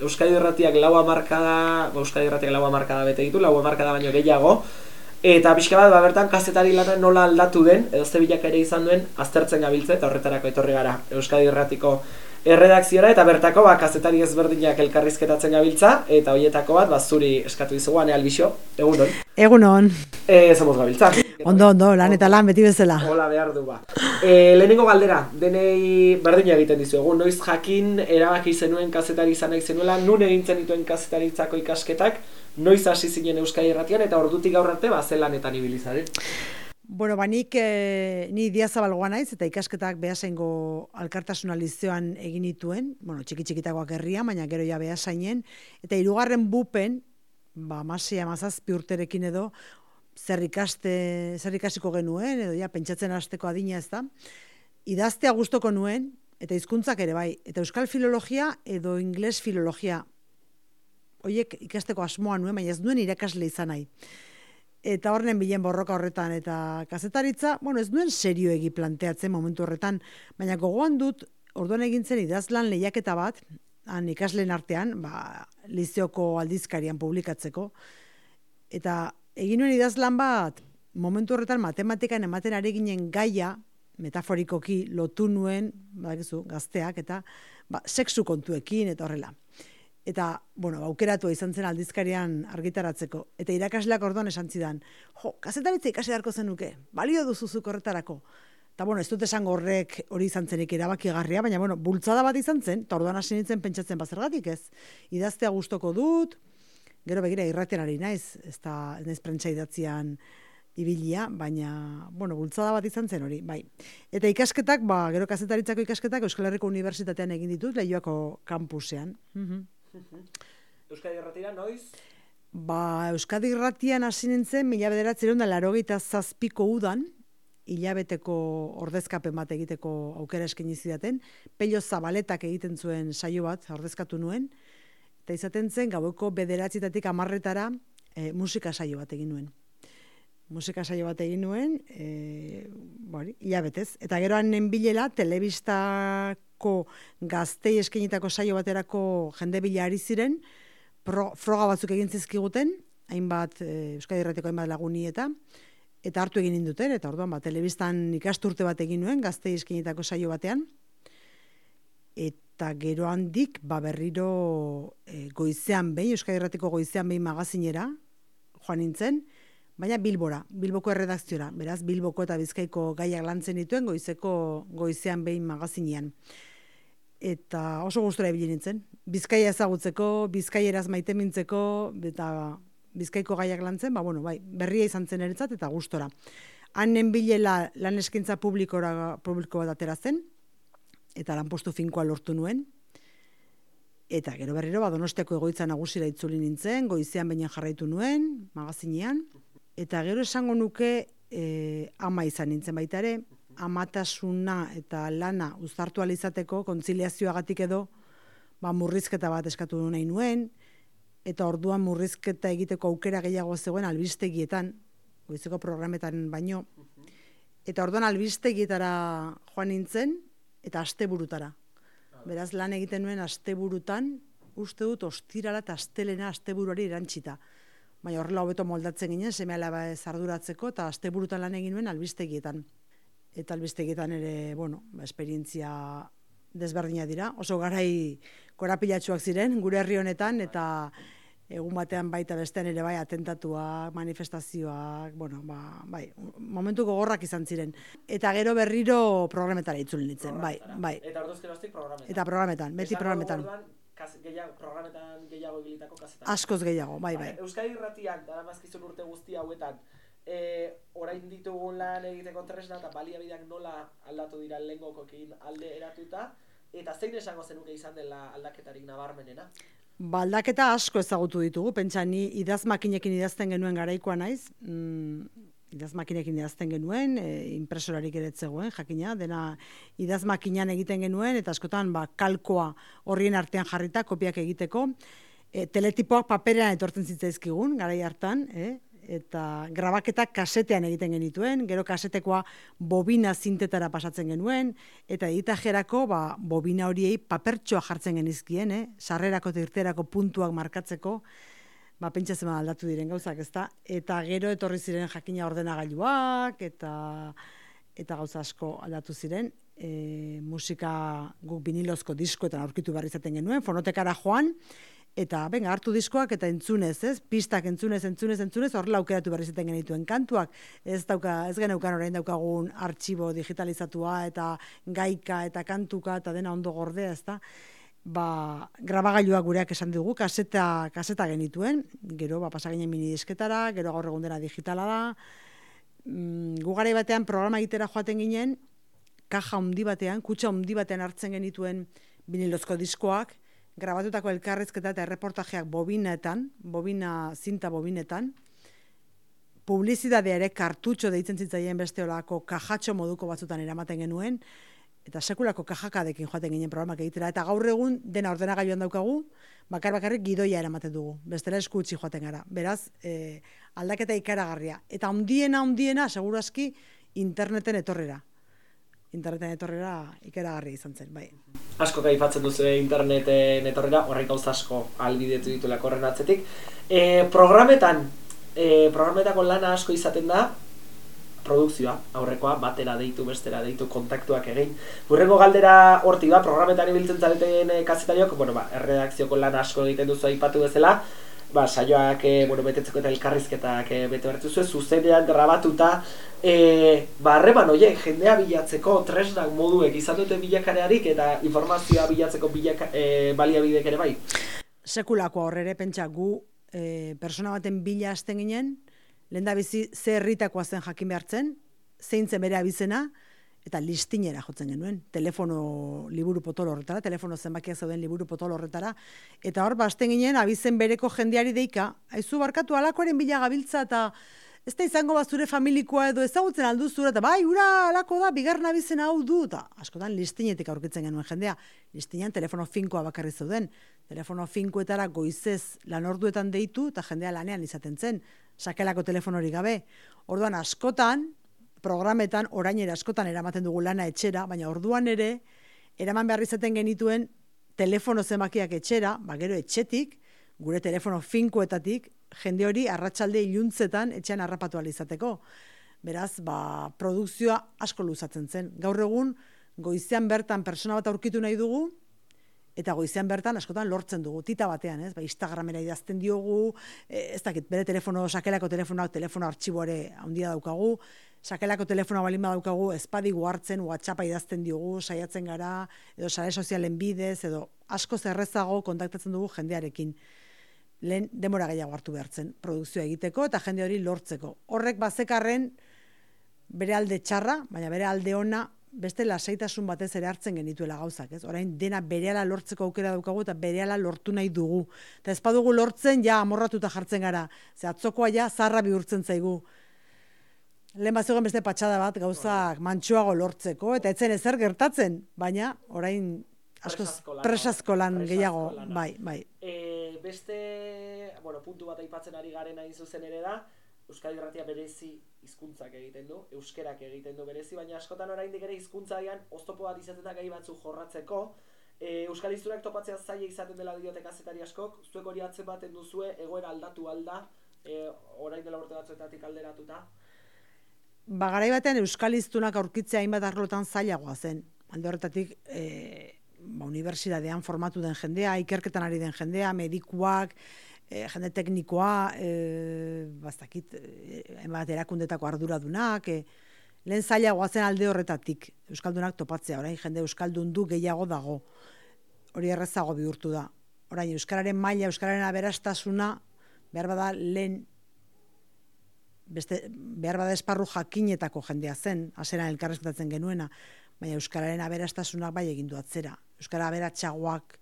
Euskadi Erratiak lau amarkada, ba, Euskadi Erratiak lau amarkada bete ditu, lau amarkada baino gehiago, eta pixka bat, ba, bertan kazetari lana nola aldatu den, edo ze ere izan duen, aztertzen gabiltze, eta horretarako etorri gara Euskadi Erratiko erredakziora, eta bertako, ba, kazetari ezberdinak elkarrizketatzen gabiltza, eta hoietako bat, ba, zuri eskatu dizugu, ane albixo, egunon. Egunon. E, somos gabiltza. Ondo, ondo, lan eta lan beti bezala. Hola, behar du, ba. E, lehenengo galdera, denei berdina egiten dizu, egun noiz jakin erabaki zenuen kazetari izan nahi zenuela, nun egintzen dituen kazetaritzako ikasketak, noiz hasi zinen Euskadi Erratian, eta ordutik gaur arte, ba, zelanetan ibilizaren. Bueno, ba, nik, e, ni diazabalgoa naiz, eta ikasketak behasaingo alkartasuna lizioan egin dituen, bueno, txiki txikitagoak herria, baina gero ja behasainen, eta hirugarren bupen, ba, masia, mazazpi urterekin edo, zer ikaste, zer ikasiko genuen, edo ja, pentsatzen hasteko adina ez da, idaztea gustoko nuen, eta hizkuntzak ere bai, eta euskal filologia edo ingles filologia, hoiek ikasteko asmoa nuen, baina ez nuen irakasle izan nahi. Eta horren bilen borroka horretan, eta kazetaritza, bueno, ez nuen serioegi planteatzen momentu horretan, baina gogoan dut, orduan egintzen idazlan lehiaketa bat, han ikasleen artean, ba, lizioko aldizkarian publikatzeko, eta egin nuen idazlan bat, momentu horretan matematikan ematen ari ginen gaia, metaforikoki lotu nuen, badakizu, gazteak, eta ba, sexu kontuekin, eta horrela. Eta, bueno, aukeratu izan zen aldizkarian argitaratzeko. Eta irakasleak orduan esan zidan, jo, kazetaritza ikasi darko zenuke, balio duzuzuk horretarako. Eta, bueno, ez dut esan horrek hori izan zenik erabaki garria, baina, bueno, bultzada bat izan zen, eta orduan hasi nintzen pentsatzen bazergatik ez. Idaztea gustoko dut, gero begira irraten ari naiz, ez da naiz prentsa idatzian ibilia, baina, bueno, bultzada bat izan zen hori, bai. Eta ikasketak, ba, gero kazetaritzako ikasketak Euskal Herriko Unibertsitatean egin ditut, lehioako kampusean. Mhm. Euskadi Erratira, noiz? Ba, Euskadi Irratian hasi nintzen, mila bederatzen da zazpiko udan, hilabeteko ordezkapen bat egiteko aukera eskaini zidaten, pello zabaletak egiten zuen saio bat ordezkatu nuen, eta izaten zen gaueko bederatzitatik amarretara e, musika saio bat egin nuen. Musika saio bat egin nuen, e, bori, betez. Eta gero hanen bilela, telebistako gaztei eskenitako saio baterako jende bila ari ziren, pro, froga batzuk egin zizkiguten, hainbat, e, Euskadi Erratiko hainbat laguni eta, eta hartu egin induten, eta orduan, ba, telebistan ikasturte bat egin nuen, gaztei eskenitako saio batean, eta gero handik ba berriro e, goizean behin Euskadi Erratiko goizean behin magazinera joan nintzen baina Bilbora Bilboko erredakziora. Beraz Bilboko eta Bizkaiko gaiak lantzen dituen goizeko goizean behin magazinean eta oso gustora ibili nintzen Bizkaia ezagutzeko Bizkaieraz maitemintzeko eta Bizkaiko gaiak lantzen ba bueno bai berria izan zen eretzat eta gustora hanen bilela lan eskaintza publikora publiko bat atera zen eta lanpostu finkoa lortu nuen. Eta gero berriro ba Donostiako egoitza nagusira itzuli nintzen, goizean baina jarraitu nuen, magazinean. Eta gero esango nuke e, ama izan nintzen baita ere, amatasuna eta lana uztartu alizateko kontziliazioagatik edo ba, murrizketa bat eskatu nahi nuen, eta orduan murrizketa egiteko aukera gehiago zegoen albistegietan, goizeko programetan baino, eta orduan albistegietara joan nintzen, eta asteburutara. Beraz lan egiten nuen asteburutan, uste dut ostirala eta astelena asteburuari erantzita. Baina horrela hobeto moldatzen ginen, seme alaba arduratzeko, eta asteburutan lan egin nuen albistegietan. Eta albistegietan ere, bueno, ba, esperientzia desberdina dira. Oso garai korapilatxuak ziren, gure herri honetan, eta egun batean baita bestean ere bai atentatuak, manifestazioak, bueno, ba, bai, momentu gogorrak izan ziren. Eta gero berriro programetara itzuli nintzen, bai, bai. Eta orduzke bastik programetan. Eta programetan, beti programetan. Gehiago, programetan gehiago ibilitako kasetan. Askoz gehiago, bai, bai. Euskadi irratiak, dara mazkizun urte guzti hauetan, e, orain ditugun lan egiteko tresna eta baliabideak nola aldatu dira lehengokokin alde eratuta, eta zein esango zenuke izan dela aldaketarik nabarmenena? Baldaketa asko ezagutu ditugu, pentsa ni idaz makinekin idazten genuen garaikoa naiz, mm, idaz makinekin idazten genuen, e, impresorarik ere zegoen, jakina, dena idaz makinean egiten genuen, eta askotan ba, kalkoa horrien artean jarrita, kopiak egiteko, e, teletipoak paperean etortzen zitzaizkigun, garai hartan, e, eta grabaketak kasetean egiten genituen, gero kasetekoa bobina zintetara pasatzen genuen, eta editajerako ba, bobina horiei papertxoa jartzen genizkien, eh? sarrerako eta irterako puntuak markatzeko, ba, pentsatzen aldatu diren gauzak, ezta? Eta gero etorri ziren jakina ordenagailuak, eta eta gauza asko aldatu ziren, e, musika guk vinilozko diskoetan aurkitu barri zaten genuen, fonotekara joan, eta ben hartu diskoak eta entzunez, ez? Pistak entzunez, entzunez, entzunez, horrela aukeratu berri zeten genituen kantuak. Ez dauka, ez geneukan orain daukagun artxibo digitalizatua eta gaika eta kantuka eta dena ondo gordea, ezta? Ba, grabagailuak gureak esan dugu, kaseta, kaseta genituen, gero ba pasa ginen mini disketara, gero gaur egun dena digitala da. Mm, gugare batean programa egitera joaten ginen, kaja handi batean, kutsa handi batean hartzen genituen vinilozko diskoak, grabatutako elkarrezketa eta erreportajeak bobinetan, bobina zinta bobinetan, publizidadea ere kartutxo deitzen zitzaien beste olako kajatxo moduko batzutan eramaten genuen, eta sekulako kajakadekin joaten ginen programak egitera, eta gaur egun dena ordenagailuan daukagu, bakar bakarrik gidoia eramaten dugu, bestela eskutsi joaten gara. Beraz, e, aldaketa ikaragarria. Eta ondiena, ondiena, seguraski, interneten etorrera interneten etorrera ikeragarri izan zen, bai. Asko kaifatzen duzu interneten etorrera, horrek gauza asko albidetu ditulak horren atzetik. E, programetan, e, programetako lana asko izaten da, produkzioa, aurrekoa, batera deitu, bestera deitu, kontaktuak egin. Burrengo galdera horti ba, programetan ibiltzen zareten e, kazetariok, bueno, ba, erredakzioko lan asko egiten duzu aipatu bezala, ba, saioak e, bueno, betetzeko eta elkarrizketak e, bete bertu zuen, zuzenean grabatuta, e, ba, harreman oie, jendea bilatzeko tresnak moduek izan dute bilakarearik eta informazioa bilatzeko bilaka, e, baliabidek ere bai? Sekulako horrere pentsa gu e, persona baten bila hasten ginen, lehen da bizi ze herritakoa zen jakin behartzen, zein zen bere abizena, eta listinera jotzen genuen, telefono liburu potolo horretara, telefono zenbakiak zauden liburu potolo horretara, eta hor, basten ginen, abizen bereko jendeari deika, haizu barkatu alakoaren bila gabiltza, eta ez da izango bazure familikoa edo ezagutzen aldu zura, eta bai, ura, alako da, bigarna abizen hau du, eta askotan listinetik aurkitzen genuen jendea, listinean telefono finkoa bakarri zauden, telefono finkoetara goizez lanorduetan deitu, eta jendea lanean izaten zen, sakelako telefonori gabe. Orduan askotan, programetan orainera askotan eramaten dugu lana etxera, baina orduan ere eraman behar izaten genituen telefono zenbakiak etxera, ba gero etxetik, gure telefono finkoetatik, jende hori arratsalde iluntzetan etxean harrapatu izateko. Beraz, ba, produkzioa asko luzatzen zen. Gaur egun, goizean bertan persona bat aurkitu nahi dugu, eta goizean bertan askotan lortzen dugu, tita batean, ez? Ba, Instagramera idazten diogu, e, ez dakit, bere telefono, sakelako telefonoak, telefono artxiboare handia daukagu, sakelako telefonoa balin badaukagu, espadigu hartzen, whatsappa idazten diogu, saiatzen gara, edo sare sozialen bidez, edo asko zerrezago kontaktatzen dugu jendearekin. Lehen demora gehiago hartu behartzen, produkzioa egiteko eta jende hori lortzeko. Horrek bazekarren bere alde txarra, baina bere alde ona beste lasaitasun batez ere hartzen genituela gauzak, ez? Orain dena berehala lortzeko aukera daukagu eta berehala lortu nahi dugu. Eta ez badugu lortzen ja amorratuta jartzen gara. Ze atzokoa ja zarra bihurtzen zaigu. Lehen bat beste patxada bat gauzak mantxuago lortzeko eta etzen ezer gertatzen, baina orain askoz presazko lan gehiago, bai, bai. E, beste, bueno, puntu bat aipatzen ari garen hain zuzen ere da, Euskadi Irratia berezi hizkuntzak egiten du, euskerak egiten du berezi, baina askotan oraindik ere hizkuntzaian oztopo bat izaten da gai batzu jorratzeko. E, Euskal Izturak topatzea zaila izaten dela diote kazetari askok, zuek hori atzen baten duzue, egoera aldatu alda, e, orain dela urte batzuetatik alderatuta. Ba, garai batean Euskal Iztunak aurkitzea hainbat arlotan zailagoa zen. Alde horretatik, e, ba, unibertsitatean formatu den jendea, ikerketan ari den jendea, medikuak, e, jende teknikoa, e, baztakit, e, erakundetako arduradunak, e, lehen zaila guazen alde horretatik, Euskaldunak topatzea, orain jende Euskaldun du gehiago dago, hori errezago bihurtu da. Orain, Euskararen maila, Euskararen aberastasuna, behar bada lehen, beste, behar bada esparru jakinetako jendea zen, aseran elkarrezketatzen genuena, baina Euskararen aberastasunak bai egindu atzera. Euskara aberatxagoak,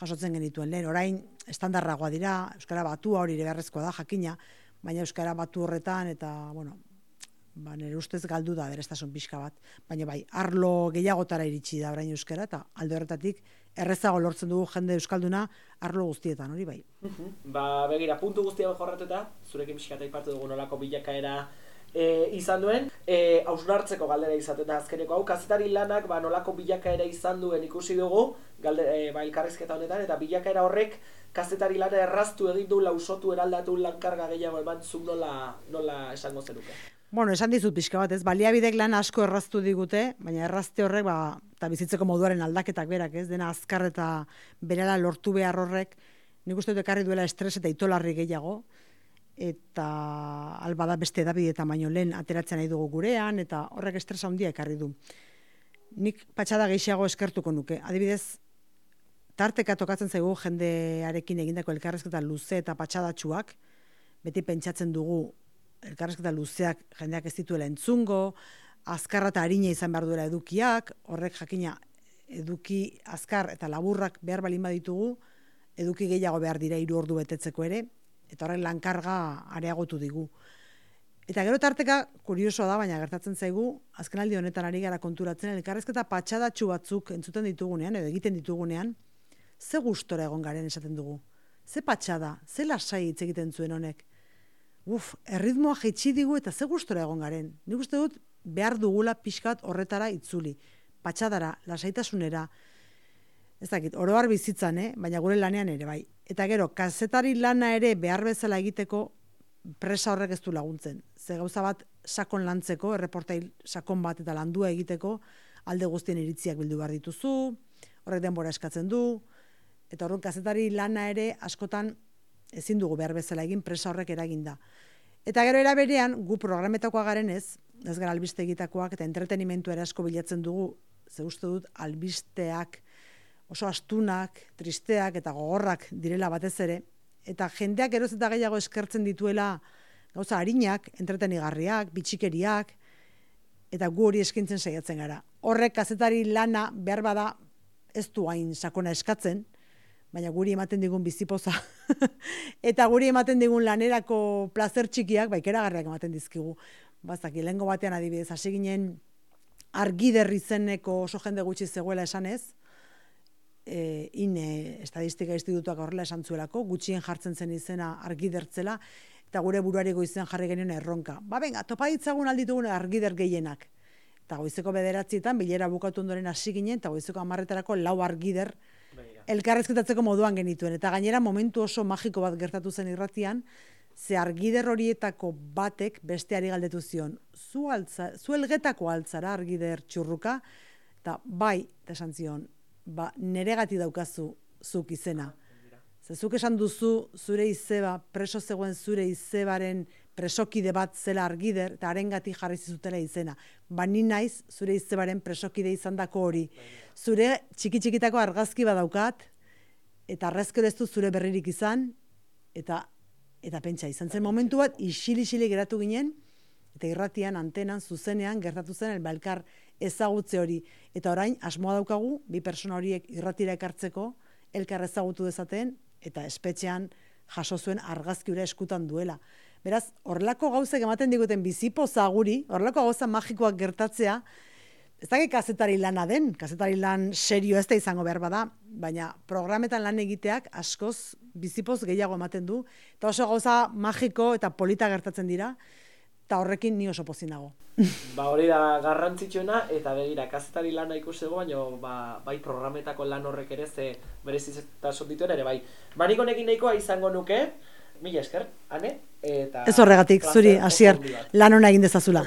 jasotzen genituen lehen. Orain, estandarragoa dira, Euskara batua hori beharrezkoa da, jakina, baina Euskara batu horretan, eta, bueno, ba, nire ustez galdu da berestasun pixka bat. Baina bai, arlo gehiagotara iritsi da orain Euskara, eta alde horretatik errezago lortzen dugu jende euskalduna arlo guztietan, hori bai. Ba, begira, puntu guztia jorratuta, zurekin pixka ipatu dugu nolako bilakaera e, izan duen, e, hausnartzeko galdera izaten da azkeneko hau, kazetari lanak ba, nolako bilakaera izan duen ikusi dugu, galde, e, ba, elkarrezketa honetan, eta bilakaera horrek kazetari lana erraztu egin du, lausotu, eraldatu, lankarga gehiago eman zuk nola, nola esango zenuke. Bueno, esan dizut pixka bat, ez, baliabidek lan asko erraztu digute, baina errazte horrek, ba, eta bizitzeko moduaren aldaketak berak, ez, dena azkar eta berala lortu behar horrek, nik uste dut ekarri duela estres eta itolarri gehiago, eta alba da beste edabide eta baino lehen ateratzen nahi dugu gurean, eta horrek estresa handia ekarri du. Nik patxada gehiago eskertuko nuke. Adibidez, tarteka tokatzen zaigu jendearekin egindako elkarrezketa luze eta patxadatxuak, beti pentsatzen dugu elkarrezketa luzeak jendeak ez dituela entzungo, azkarra eta harina izan behar duela edukiak, horrek jakina eduki azkar eta laburrak behar balin baditugu, eduki gehiago behar dira hiru ordu betetzeko ere, eta horren lankarga areagotu digu. Eta gero tarteka, kuriosoa da, baina gertatzen zaigu, azkenaldi honetan ari gara konturatzen, elkarrezketa patxadatxu batzuk entzuten ditugunean, edo egiten ditugunean, ze gustora egon garen esaten dugu. Ze patxada, ze lasai hitz egiten zuen honek. Uf, erritmoa jaitsi digu eta ze gustora egon garen. Nik uste dut, behar dugula pixkat horretara itzuli. Patxadara, lasaitasunera, ez dakit, oroar bizitzan, eh? baina gure lanean ere bai. Eta gero, kazetari lana ere behar bezala egiteko presa horrek ez du laguntzen. Ze gauza bat sakon lantzeko, erreportail sakon bat eta landua egiteko, alde guztien iritziak bildu behar dituzu, horrek denbora eskatzen du, eta horren kazetari lana ere askotan ezin dugu behar bezala egin presa horrek eragin da. Eta gero eraberean, gu programetakoa garen ez, ez gara albiste egitakoak eta entretenimentu asko bilatzen dugu, ze uste dut albisteak, oso astunak, tristeak eta gogorrak direla batez ere, eta jendeak eroz eta gehiago eskertzen dituela gauza harinak, entretenigarriak, bitxikeriak, eta gu hori eskintzen saiatzen gara. Horrek kazetari lana behar bada ez du hain sakona eskatzen, baina guri ematen digun bizipoza. eta guri ematen digun lanerako plazer txikiak, baikeragarriak ematen dizkigu. Bazak, lehengo batean adibidez, hasi ginen argiderri zeneko oso jende gutxi zegoela esanez, e, ine estadistika institutuak horrela esan zuelako, gutxien jartzen zen izena argidertzela, eta gure buruari goizen jarri genuen erronka. Ba, venga, topa ditzagun alditugun argider gehienak. Eta goizeko bederatzietan, bilera bukatu ondoren hasi ginen, eta goizeko amarretarako lau argider elkarrezketatzeko moduan genituen. Eta gainera, momentu oso magiko bat gertatu zen irratian, ze argider horietako batek besteari galdetu zion. Zu, altza, zu elgetako altzara argider txurruka, eta bai, eta esan zion, ba, nere gati daukazu zuk izena. Zezuk esan duzu zure izeba, preso zegoen zure izebaren presokide bat zela argider, eta haren gati jarri zizutela izena. Ba, ni naiz zure izebaren presokide izan dako hori. Zure txiki txikitako argazki badaukat, eta arrezko ez zure berririk izan, eta eta pentsa, izan zen momentu bat, isili-isili geratu ginen, eta irratian, antenan, zuzenean, gertatu zen, elbalkar ezagutze hori. Eta orain, asmoa daukagu, bi persona horiek irratira ekartzeko, elkar ezagutu dezaten, eta espetxean jaso zuen argazkiura eskutan duela. Beraz, horrelako gauzek ematen diguten bizipo zaguri, horrelako gauza magikoak gertatzea, ez dakik kazetari lana den, kazetari lan serio ez da izango behar bada, baina programetan lan egiteak askoz bizipoz gehiago ematen du, eta oso gauza magiko eta polita gertatzen dira, eta horrekin ni oso pozin dago. ba hori da garrantzitsuena eta begira kazetari lana ikusego baino ba, bai programetako lan horrek ere ze berezitasun dituen ere bai. Banik honekin nahikoa izango nuke, mila esker, ane? Eta Ez horregatik, zuri, hasier, lan hona egin dezazula.